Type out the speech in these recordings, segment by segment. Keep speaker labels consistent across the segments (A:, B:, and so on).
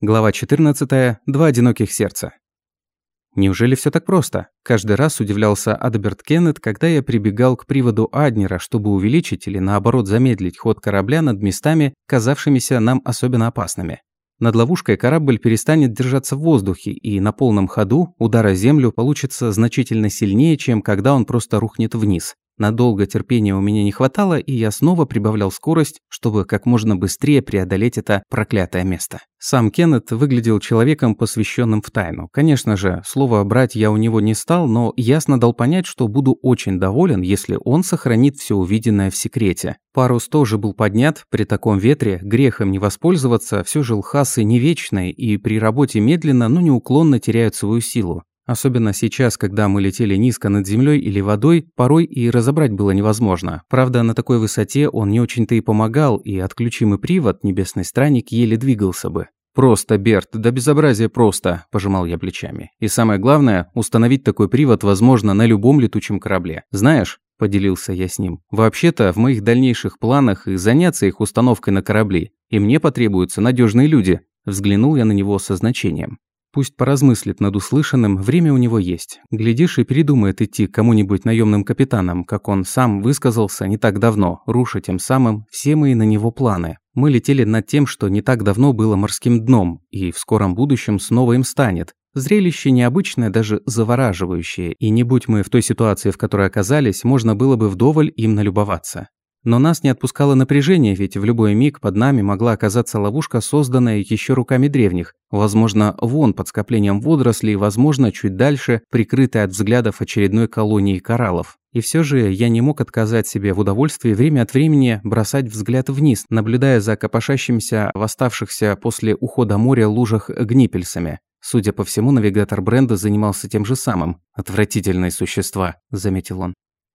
A: Глава 14. Два одиноких сердца. Неужели все так просто? Каждый раз удивлялся Адберт Кеннет, когда я прибегал к приводу Аднера, чтобы увеличить или наоборот замедлить ход корабля над местами, казавшимися нам особенно опасными. Над ловушкой корабль перестанет держаться в воздухе, и на полном ходу удар о землю получится значительно сильнее, чем когда он просто рухнет вниз. Надолго терпения у меня не хватало, и я снова прибавлял скорость, чтобы как можно быстрее преодолеть это проклятое место. Сам Кеннет выглядел человеком, посвященным в тайну. Конечно же, слово брать я у него не стал, но ясно дал понять, что буду очень доволен, если он сохранит все увиденное в секрете. Парус тоже был поднят, при таком ветре грехом не воспользоваться, все же лхасы не вечные и при работе медленно, но неуклонно теряют свою силу. Особенно сейчас, когда мы летели низко над землей или водой, порой и разобрать было невозможно. Правда, на такой высоте он не очень-то и помогал, и отключимый привод, небесный странник, еле двигался бы. «Просто, Берт, да безобразие просто», – пожимал я плечами. «И самое главное, установить такой привод возможно на любом летучем корабле. Знаешь, – поделился я с ним. «Вообще-то, в моих дальнейших планах и заняться их установкой на корабли, и мне потребуются надежные люди». Взглянул я на него со значением. Пусть поразмыслит над услышанным, время у него есть. Глядишь и передумает идти к кому-нибудь наемным капитанам, как он сам высказался не так давно, руша тем самым все мои на него планы. Мы летели над тем, что не так давно было морским дном, и в скором будущем снова им станет. Зрелище необычное, даже завораживающее, и не будь мы в той ситуации, в которой оказались, можно было бы вдоволь им налюбоваться. Но нас не отпускало напряжение, ведь в любой миг под нами могла оказаться ловушка, созданная еще руками древних. Возможно, вон под скоплением водорослей, возможно, чуть дальше, прикрытая от взглядов очередной колонии кораллов. И все же я не мог отказать себе в удовольствии время от времени бросать взгляд вниз, наблюдая за копошащимся в оставшихся после ухода моря лужах гнипельсами. Судя по всему, навигатор бренда занимался тем же самым. «Отвратительные существа», – заметил он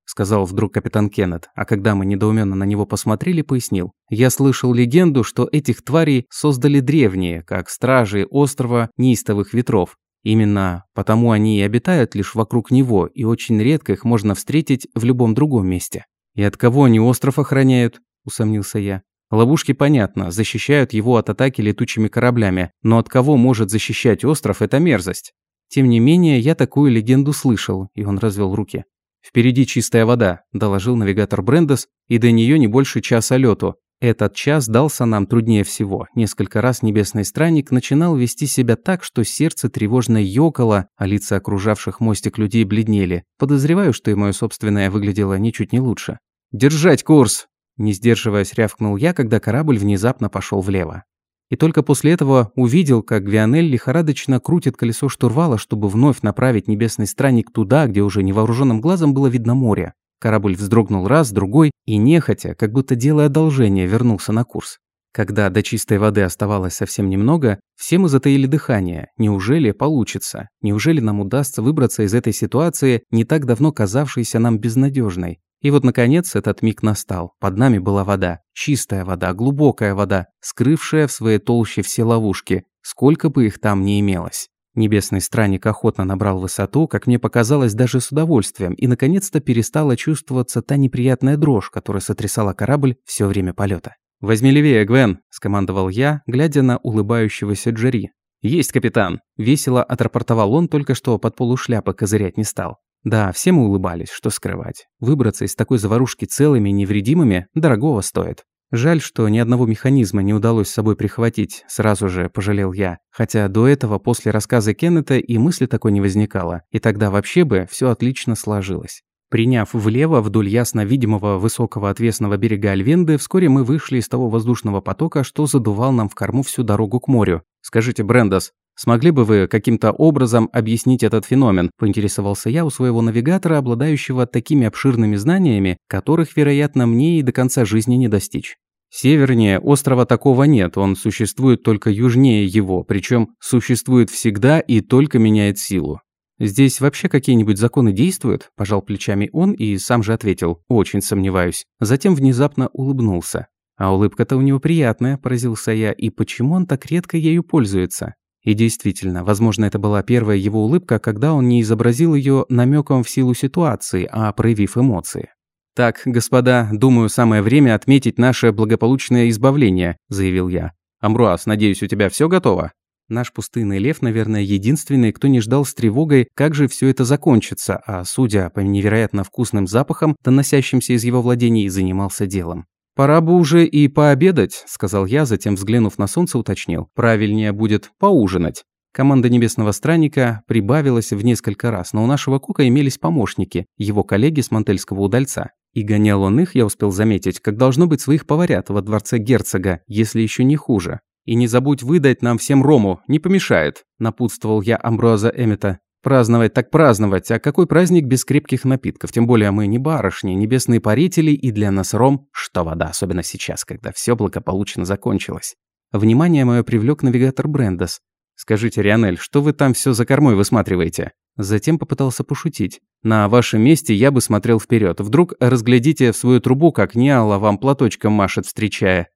A: сказал вдруг капитан Кеннет, а когда мы недоуменно на него посмотрели, пояснил. Я слышал легенду, что этих тварей создали древние, как стражи острова неистовых ветров. Именно потому они и обитают лишь вокруг него, и очень редко их можно встретить в любом другом месте. «И от кого они остров охраняют?» – усомнился я. Ловушки, понятно, защищают его от атаки летучими кораблями, но от кого может защищать остров эта мерзость? Тем не менее, я такую легенду слышал, и он развел руки. «Впереди чистая вода», – доложил навигатор Брендес, и до нее не больше часа лету. Этот час дался нам труднее всего. Несколько раз небесный странник начинал вести себя так, что сердце тревожно ёкало, а лица окружавших мостик людей бледнели. Подозреваю, что и мое собственное выглядело ничуть не лучше. «Держать курс!» Не сдерживаясь, рявкнул я, когда корабль внезапно пошел влево. И только после этого увидел, как Гвианель лихорадочно крутит колесо штурвала, чтобы вновь направить небесный странник туда, где уже невооруженным глазом было видно море. Корабль вздрогнул раз, другой, и нехотя, как будто делая одолжение, вернулся на курс. Когда до чистой воды оставалось совсем немного, все мы затаили дыхание. Неужели получится? Неужели нам удастся выбраться из этой ситуации, не так давно казавшейся нам безнадежной? И вот, наконец, этот миг настал. Под нами была вода. Чистая вода, глубокая вода, скрывшая в своей толще все ловушки, сколько бы их там ни имелось. Небесный странник охотно набрал высоту, как мне показалось, даже с удовольствием, и наконец-то перестала чувствоваться та неприятная дрожь, которая сотрясала корабль все время полета. «Возьми левее, Гвен», – скомандовал я, глядя на улыбающегося Джерри. «Есть, капитан!» – весело отрапортовал он, только что под полушляпы козырять не стал. Да, все мы улыбались, что скрывать. Выбраться из такой заварушки целыми и невредимыми дорогого стоит. Жаль, что ни одного механизма не удалось с собой прихватить, сразу же пожалел я. Хотя до этого, после рассказа Кеннета, и мысли такой не возникало, и тогда вообще бы все отлично сложилось. Приняв влево вдоль ясно видимого высокого отвесного берега Альвенды, вскоре мы вышли из того воздушного потока, что задувал нам в корму всю дорогу к морю. «Скажите, Брендос, Смогли бы вы каким-то образом объяснить этот феномен? Поинтересовался я у своего навигатора, обладающего такими обширными знаниями, которых, вероятно, мне и до конца жизни не достичь. Севернее острова такого нет, он существует только южнее его, причем существует всегда и только меняет силу. «Здесь вообще какие-нибудь законы действуют?» – пожал плечами он и сам же ответил «Очень сомневаюсь». Затем внезапно улыбнулся. А улыбка-то у него приятная, поразился я, и почему он так редко ею пользуется? И действительно, возможно, это была первая его улыбка, когда он не изобразил ее намеком в силу ситуации, а проявив эмоции. «Так, господа, думаю, самое время отметить наше благополучное избавление», – заявил я. «Амбруаз, надеюсь, у тебя все готово?» Наш пустынный лев, наверное, единственный, кто не ждал с тревогой, как же все это закончится, а, судя по невероятно вкусным запахам, доносящимся из его владений, занимался делом. «Пора бы уже и пообедать», – сказал я, затем, взглянув на солнце, уточнил. «Правильнее будет поужинать». Команда Небесного Странника прибавилась в несколько раз, но у нашего Кука имелись помощники, его коллеги с Мантельского удальца. И гонял он их, я успел заметить, как должно быть своих поварят во дворце герцога, если еще не хуже. «И не забудь выдать нам всем рому, не помешает», – напутствовал я Амброза Эммета. «Праздновать так праздновать, а какой праздник без крепких напитков? Тем более мы не барышни, небесные парители, и для нас ром, что вода, особенно сейчас, когда все благополучно закончилось». Внимание мое привлек навигатор Брендес. «Скажите, Рионель, что вы там все за кормой высматриваете?» Затем попытался пошутить. «На вашем месте я бы смотрел вперед. Вдруг разглядите в свою трубу, как Ниала вам платочком машет, встречая».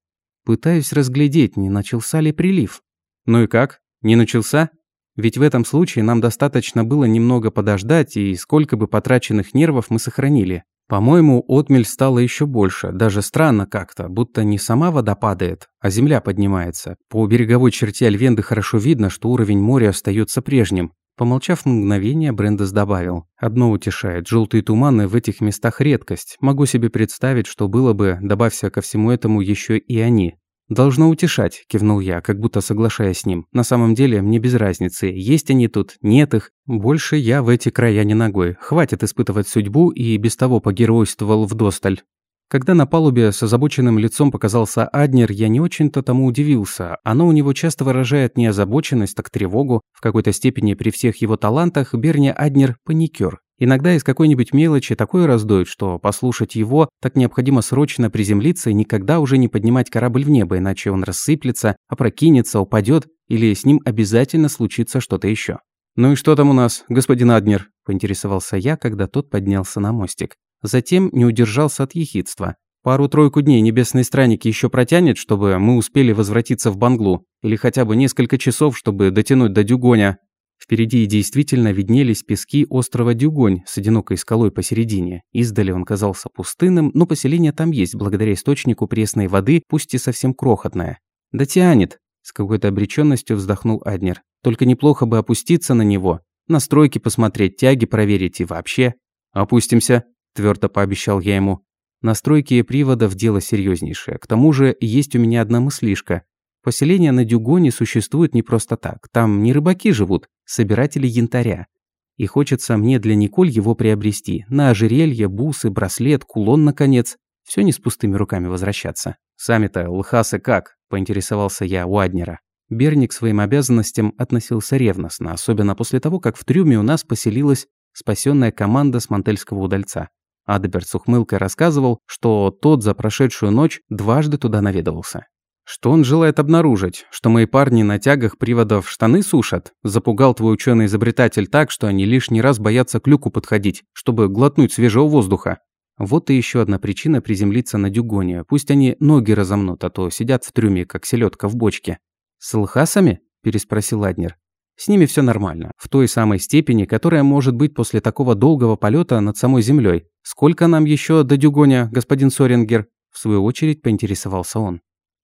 A: Пытаюсь разглядеть, не начался ли прилив. Ну и как? Не начался? Ведь в этом случае нам достаточно было немного подождать, и сколько бы потраченных нервов мы сохранили. По-моему, отмель стала еще больше, даже странно как-то, будто не сама вода падает, а земля поднимается. По береговой черте Альвенды хорошо видно, что уровень моря остается прежним. Помолчав мгновение, Брендес добавил. «Одно утешает. Желтые туманы в этих местах редкость. Могу себе представить, что было бы, добавься ко всему этому еще и они. «Должно утешать», – кивнул я, как будто соглашаясь с ним. «На самом деле, мне без разницы, есть они тут, нет их. Больше я в эти края не ногой. Хватит испытывать судьбу и без того погеройствовал вдосталь». Когда на палубе с озабоченным лицом показался Аднер, я не очень-то тому удивился. Оно у него часто выражает не озабоченность, так тревогу. В какой-то степени при всех его талантах Берни Аднер – паникер. Иногда из какой-нибудь мелочи такое раздует, что послушать его так необходимо срочно приземлиться и никогда уже не поднимать корабль в небо, иначе он рассыплется, опрокинется, упадет или с ним обязательно случится что-то еще. «Ну и что там у нас, господин Аднер?» – поинтересовался я, когда тот поднялся на мостик. Затем не удержался от ехидства. Пару-тройку дней небесные странники еще протянет, чтобы мы успели возвратиться в Банглу, или хотя бы несколько часов, чтобы дотянуть до Дюгоня. Впереди действительно виднелись пески острова Дюгонь с одинокой скалой посередине. Издали он казался пустынным, но поселение там есть, благодаря источнику пресной воды, пусть и совсем крохотное. «Да тянет!» – с какой-то обреченностью вздохнул Аднер. «Только неплохо бы опуститься на него, настройки посмотреть, тяги проверить и вообще...» «Опустимся!» твердо пообещал я ему. Настройки приводов – дело серьезнейшее. К тому же есть у меня одна мыслишка. Поселение на Дюгоне существует не просто так. Там не рыбаки живут, собиратели янтаря. И хочется мне для Николь его приобрести. На ожерелье, бусы, браслет, кулон, наконец. Все не с пустыми руками возвращаться. «Сами-то, лхасы как?» – поинтересовался я у Аднера. Берник к своим обязанностям относился ревностно, особенно после того, как в трюме у нас поселилась спасенная команда с мантельского удальца. Адеберт с ухмылкой рассказывал, что тот за прошедшую ночь дважды туда наведывался. Что он желает обнаружить? Что мои парни на тягах приводов штаны сушат? Запугал твой ученый-изобретатель так, что они лишний раз боятся к люку подходить, чтобы глотнуть свежего воздуха. Вот и еще одна причина приземлиться на дюгоне. Пусть они ноги разомнут, а то сидят в трюме, как селедка в бочке. «С лхасами?» – переспросил Аднер. С ними все нормально, в той самой степени, которая может быть после такого долгого полета над самой Землей. Сколько нам еще до Дюгоня, господин Сорингер? В свою очередь поинтересовался он.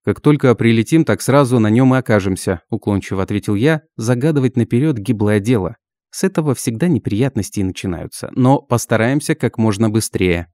A: «Как только прилетим, так сразу на нем и окажемся», – уклончиво ответил я, загадывать наперед гиблое дело. С этого всегда неприятности начинаются, но постараемся как можно быстрее.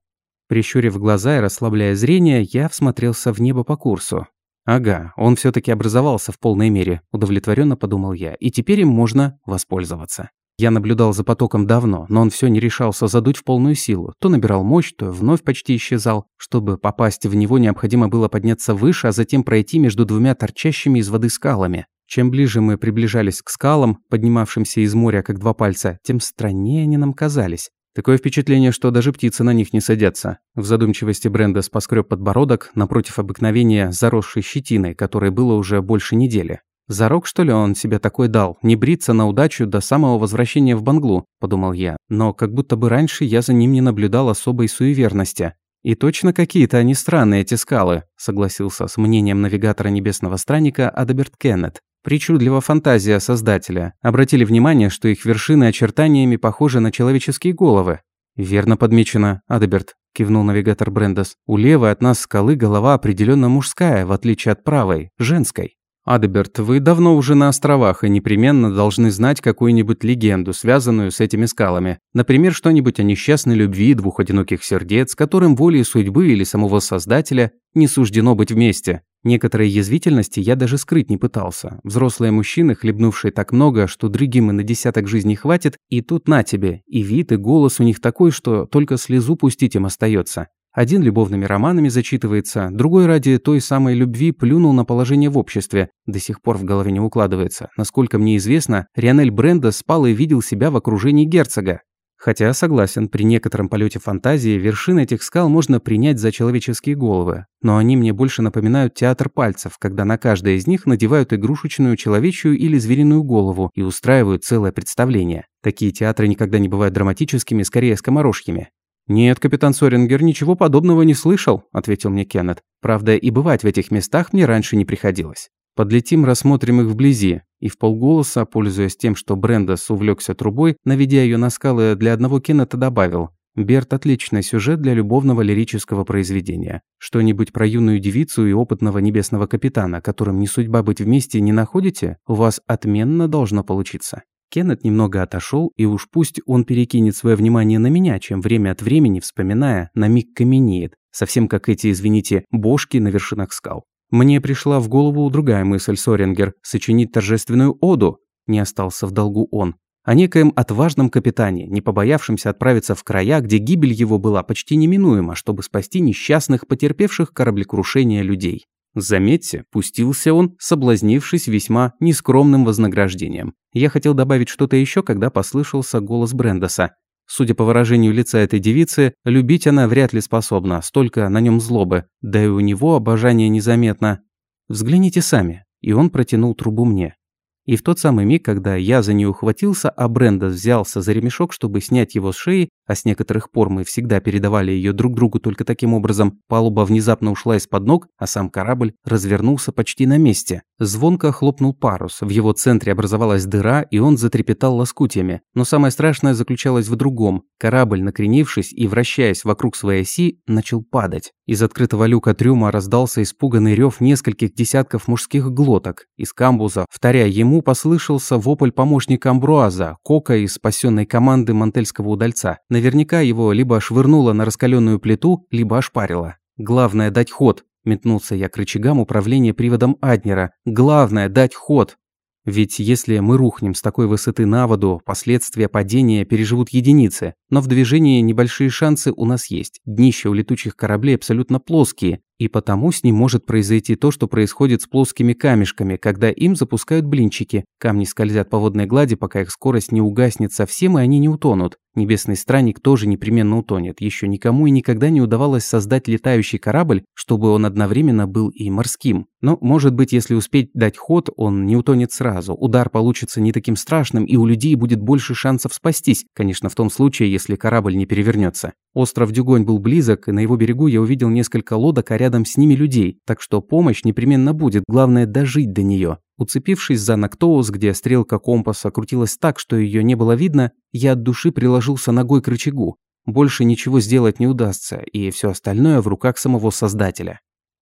A: Прищурив глаза и расслабляя зрение, я всмотрелся в небо по курсу. Ага, он все таки образовался в полной мере, удовлетворенно подумал я, и теперь им можно воспользоваться. Я наблюдал за потоком давно, но он все не решался задуть в полную силу. То набирал мощь, то вновь почти исчезал. Чтобы попасть в него, необходимо было подняться выше, а затем пройти между двумя торчащими из воды скалами. Чем ближе мы приближались к скалам, поднимавшимся из моря как два пальца, тем страннее они нам казались. Такое впечатление, что даже птицы на них не садятся. В задумчивости Бренда поскреб подбородок напротив обыкновения заросшей щетиной, которой было уже больше недели. «Зарок, что ли, он себе такой дал? Не бриться на удачу до самого возвращения в Банглу», – подумал я. Но как будто бы раньше я за ним не наблюдал особой суеверности. «И точно какие-то они странные, эти скалы», – согласился с мнением навигатора Небесного Странника Адаберт Кеннет. Причудлива фантазия создателя. Обратили внимание, что их вершины очертаниями похожи на человеческие головы. «Верно подмечено, Адеберт», – кивнул навигатор Брендес. «У левой от нас скалы голова определенно мужская, в отличие от правой, женской». Адеберт, вы давно уже на островах и непременно должны знать какую-нибудь легенду, связанную с этими скалами. Например, что-нибудь о несчастной любви двух одиноких сердец, которым волей судьбы или самого Создателя не суждено быть вместе. Некоторые язвительности я даже скрыть не пытался. Взрослые мужчины, хлебнувшие так много, что другим и на десяток жизней хватит, и тут на тебе. И вид, и голос у них такой, что только слезу пустить им остается. Один любовными романами зачитывается, другой ради той самой любви плюнул на положение в обществе. До сих пор в голове не укладывается. Насколько мне известно, Рионель Бренда спал и видел себя в окружении герцога. Хотя, согласен, при некотором полете фантазии вершины этих скал можно принять за человеческие головы. Но они мне больше напоминают театр пальцев, когда на каждое из них надевают игрушечную человечью или звериную голову и устраивают целое представление. Такие театры никогда не бывают драматическими, скорее скоморожьими. «Нет, капитан Сорингер, ничего подобного не слышал», – ответил мне Кеннет. «Правда, и бывать в этих местах мне раньше не приходилось. Подлетим, рассмотрим их вблизи». И в полголоса, пользуясь тем, что Брендос увлекся трубой, наведя ее на скалы, для одного Кеннета добавил. «Берт – отличный сюжет для любовного лирического произведения. Что-нибудь про юную девицу и опытного небесного капитана, которым не судьба быть вместе, не находите? У вас отменно должно получиться». Кеннет немного отошел, и уж пусть он перекинет свое внимание на меня, чем время от времени, вспоминая, на миг каменеет, совсем как эти, извините, бошки на вершинах скал. Мне пришла в голову другая мысль, Сорингер, сочинить торжественную оду, не остался в долгу он, о некоем отважном капитане, не побоявшемся отправиться в края, где гибель его была почти неминуема, чтобы спасти несчастных, потерпевших кораблекрушение людей. Заметьте, пустился он, соблазнившись весьма нескромным вознаграждением. Я хотел добавить что-то еще, когда послышался голос Брендоса. Судя по выражению лица этой девицы, любить она вряд ли способна, столько на нем злобы, да и у него обожание незаметно. Взгляните сами. И он протянул трубу мне. И в тот самый миг, когда я за нее ухватился, а Брендос взялся за ремешок, чтобы снять его с шеи, а с некоторых пор мы всегда передавали ее друг другу только таким образом, палуба внезапно ушла из-под ног, а сам корабль развернулся почти на месте. Звонко хлопнул парус, в его центре образовалась дыра, и он затрепетал лоскутьями. Но самое страшное заключалось в другом. Корабль, накренившись и вращаясь вокруг своей оси, начал падать. Из открытого люка трюма раздался испуганный рев нескольких десятков мужских глоток. Из камбуза, вторя ему, послышался вопль помощника Амбруаза, Кока из спасенной команды мантельского удальца. Наверняка его либо швырнуло на раскаленную плиту, либо ошпарило. «Главное – дать ход», – метнулся я к рычагам управления приводом Аднера. «Главное – дать ход». Ведь если мы рухнем с такой высоты на воду, последствия падения переживут единицы. Но в движении небольшие шансы у нас есть. Днища у летучих кораблей абсолютно плоские, и потому с ним может произойти то, что происходит с плоскими камешками, когда им запускают блинчики. Камни скользят по водной глади, пока их скорость не угаснет совсем, и они не утонут. Небесный странник тоже непременно утонет. Еще никому и никогда не удавалось создать летающий корабль, чтобы он одновременно был и морским. Но, может быть, если успеть дать ход, он не утонет сразу. Удар получится не таким страшным, и у людей будет больше шансов спастись. Конечно, в том случае, если корабль не перевернется. Остров Дюгонь был близок, и на его берегу я увидел несколько лодок, а рядом с ними людей, так что помощь непременно будет, главное дожить до нее. Уцепившись за Нактоус, где стрелка компаса крутилась так, что ее не было видно, я от души приложился ногой к рычагу. Больше ничего сделать не удастся, и все остальное в руках самого Создателя.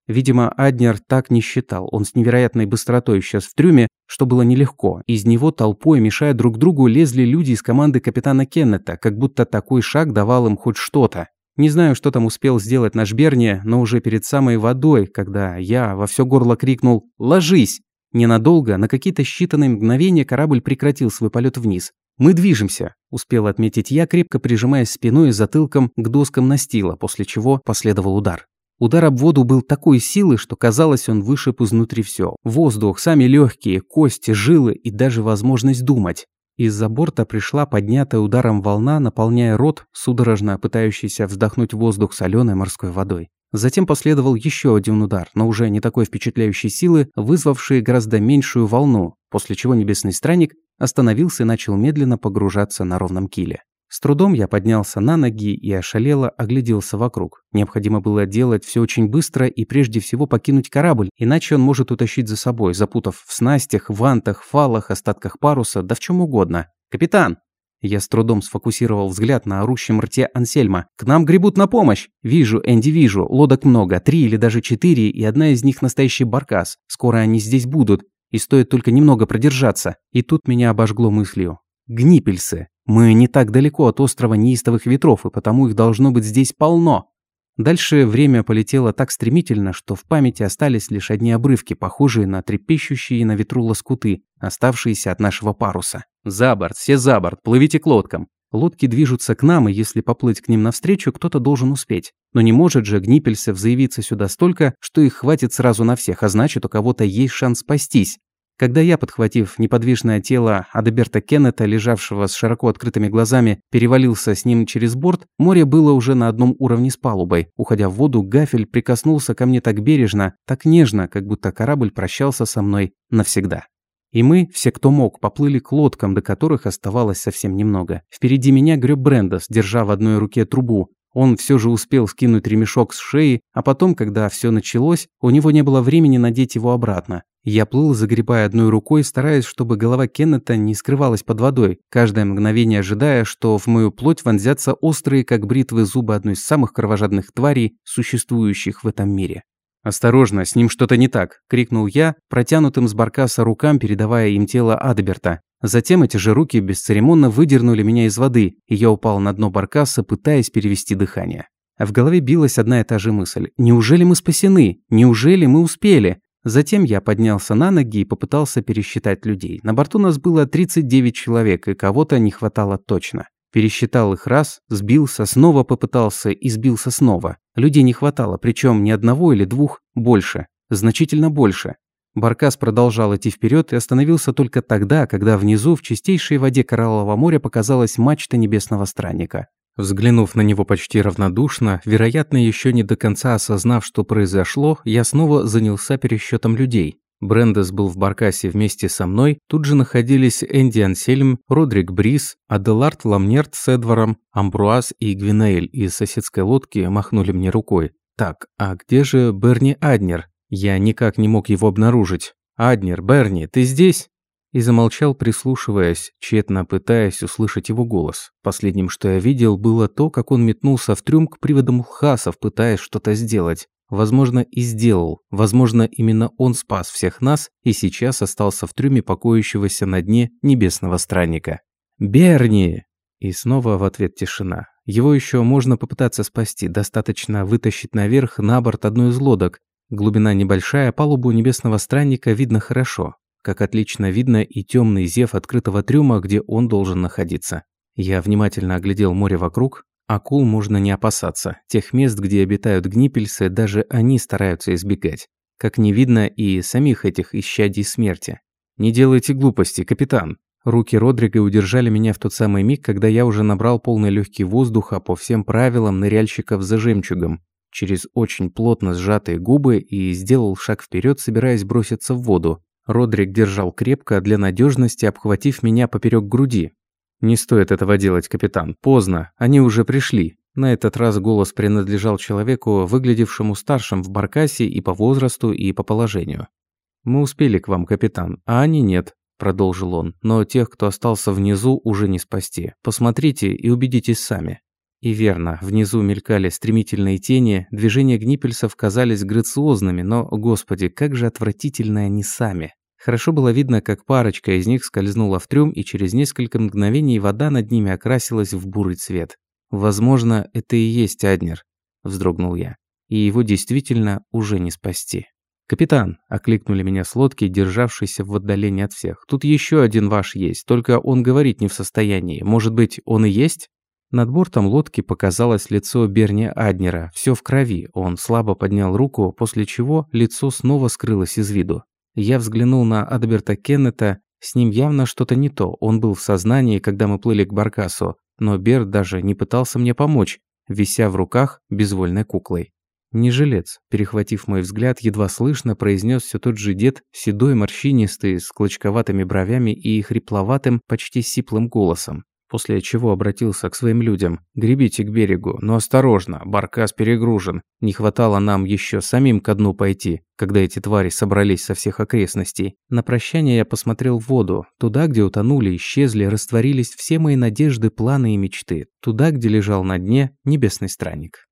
A: Видимо, Аднер так не считал. Он с невероятной быстротой исчез в трюме, что было нелегко. Из него толпой, мешая друг другу, лезли люди из команды капитана Кеннета, как будто такой шаг давал им хоть что-то. Не знаю, что там успел сделать наш Берни, но уже перед самой водой, когда я во все горло крикнул «Ложись!», ненадолго, на какие-то считанные мгновения корабль прекратил свой полет вниз. «Мы движемся», – успел отметить я, крепко прижимаясь спиной и затылком к доскам настила, после чего последовал удар. Удар об воду был такой силы, что казалось, он вышиб изнутри все. Воздух, сами легкие, кости, жилы и даже возможность думать. Из-за борта пришла поднятая ударом волна, наполняя рот, судорожно пытающийся вздохнуть воздух соленой морской водой. Затем последовал еще один удар, но уже не такой впечатляющей силы, вызвавший гораздо меньшую волну, после чего небесный странник остановился и начал медленно погружаться на ровном киле. С трудом я поднялся на ноги и ошалело огляделся вокруг. Необходимо было делать все очень быстро и прежде всего покинуть корабль, иначе он может утащить за собой, запутав в снастях, вантах, фалах, остатках паруса, да в чем угодно. «Капитан!» Я с трудом сфокусировал взгляд на орущем рте Ансельма. «К нам гребут на помощь!» «Вижу, Энди, вижу. Лодок много. Три или даже четыре, и одна из них настоящий баркас. Скоро они здесь будут. и стоит только немного продержаться. И тут меня обожгло мыслью. Гнипельсы. Мы не так далеко от острова неистовых ветров, и потому их должно быть здесь полно. Дальше время полетело так стремительно, что в памяти остались лишь одни обрывки, похожие на трепещущие на ветру лоскуты, оставшиеся от нашего паруса. «За борт, все за борт, плывите к лодкам!» Лодки движутся к нам, и если поплыть к ним навстречу, кто-то должен успеть. Но не может же Гнипельсов заявиться сюда столько, что их хватит сразу на всех, а значит, у кого-то есть шанс спастись. Когда я, подхватив неподвижное тело Адеберта Кеннета, лежавшего с широко открытыми глазами, перевалился с ним через борт, море было уже на одном уровне с палубой. Уходя в воду, Гафель прикоснулся ко мне так бережно, так нежно, как будто корабль прощался со мной навсегда. И мы, все, кто мог, поплыли к лодкам, до которых оставалось совсем немного. Впереди меня греб Брендос, держа в одной руке трубу. Он все же успел скинуть ремешок с шеи, а потом, когда все началось, у него не было времени надеть его обратно. Я плыл, загребая одной рукой, стараясь, чтобы голова Кеннета не скрывалась под водой, каждое мгновение ожидая, что в мою плоть вонзятся острые, как бритвы, зубы одной из самых кровожадных тварей, существующих в этом мире. «Осторожно, с ним что-то не так!» – крикнул я, протянутым с баркаса рукам, передавая им тело Адберта. Затем эти же руки бесцеремонно выдернули меня из воды, и я упал на дно баркаса, пытаясь перевести дыхание. А в голове билась одна и та же мысль. «Неужели мы спасены? Неужели мы успели?» Затем я поднялся на ноги и попытался пересчитать людей. На борту нас было 39 человек, и кого-то не хватало точно. Пересчитал их раз, сбился, снова попытался и сбился снова. Людей не хватало, причем не одного или двух, больше. Значительно больше. Баркас продолжал идти вперед и остановился только тогда, когда внизу в чистейшей воде Кораллового моря показалась мачта небесного странника. Взглянув на него почти равнодушно, вероятно, еще не до конца осознав, что произошло, я снова занялся пересчетом людей. Брендес был в Баркасе вместе со мной, тут же находились Энди Ансельм, Родрик Брис, Аделард Ламнерт с Эдваром, Амбруаз и Гвинеэль из соседской лодки махнули мне рукой. Так, а где же Берни Аднер? Я никак не мог его обнаружить. «Аднер, Берни, ты здесь?» И замолчал, прислушиваясь, тщетно пытаясь услышать его голос. Последним, что я видел, было то, как он метнулся в трюм к приводам Лхасов, пытаясь что-то сделать. Возможно, и сделал. Возможно, именно он спас всех нас и сейчас остался в трюме покоящегося на дне небесного странника. «Берни!» И снова в ответ тишина. Его еще можно попытаться спасти, достаточно вытащить наверх на борт одной из лодок. Глубина небольшая, палубу небесного странника видно хорошо как отлично видно и темный зев открытого трюма, где он должен находиться. Я внимательно оглядел море вокруг. Акул можно не опасаться. Тех мест, где обитают гнипельсы, даже они стараются избегать. Как не видно и самих этих исчадий смерти. «Не делайте глупости, капитан!» Руки Родрига удержали меня в тот самый миг, когда я уже набрал полный легкий воздуха по всем правилам ныряльщиков за жемчугом, через очень плотно сжатые губы и сделал шаг вперед, собираясь броситься в воду. Родрик держал крепко, для надежности обхватив меня поперек груди. «Не стоит этого делать, капитан. Поздно. Они уже пришли». На этот раз голос принадлежал человеку, выглядевшему старшим в баркасе и по возрасту, и по положению. «Мы успели к вам, капитан, а они нет», – продолжил он. «Но тех, кто остался внизу, уже не спасти. Посмотрите и убедитесь сами». И верно, внизу мелькали стремительные тени, движения гнипельсов казались грациозными, но, господи, как же отвратительны они сами. Хорошо было видно, как парочка из них скользнула в трюм, и через несколько мгновений вода над ними окрасилась в бурый цвет. «Возможно, это и есть Аднер», – вздрогнул я. «И его действительно уже не спасти». «Капитан», – окликнули меня с лодки, державшейся в отдалении от всех. «Тут еще один ваш есть, только он говорить не в состоянии. Может быть, он и есть?» Над бортом лодки показалось лицо Берни Аднера, все в крови. Он слабо поднял руку, после чего лицо снова скрылось из виду. Я взглянул на Адберта Кеннета, с ним явно что-то не то. Он был в сознании, когда мы плыли к Баркасу, но Берт даже не пытался мне помочь, вися в руках безвольной куклой. «Не жилец», перехватив мой взгляд, едва слышно произнес все тот же дед, седой, морщинистый, с клочковатыми бровями и хрипловатым, почти сиплым голосом после чего обратился к своим людям. «Гребите к берегу, но осторожно, баркас перегружен. Не хватало нам еще самим ко дну пойти, когда эти твари собрались со всех окрестностей». На прощание я посмотрел в воду, туда, где утонули, исчезли, растворились все мои надежды, планы и мечты, туда, где лежал на дне небесный странник.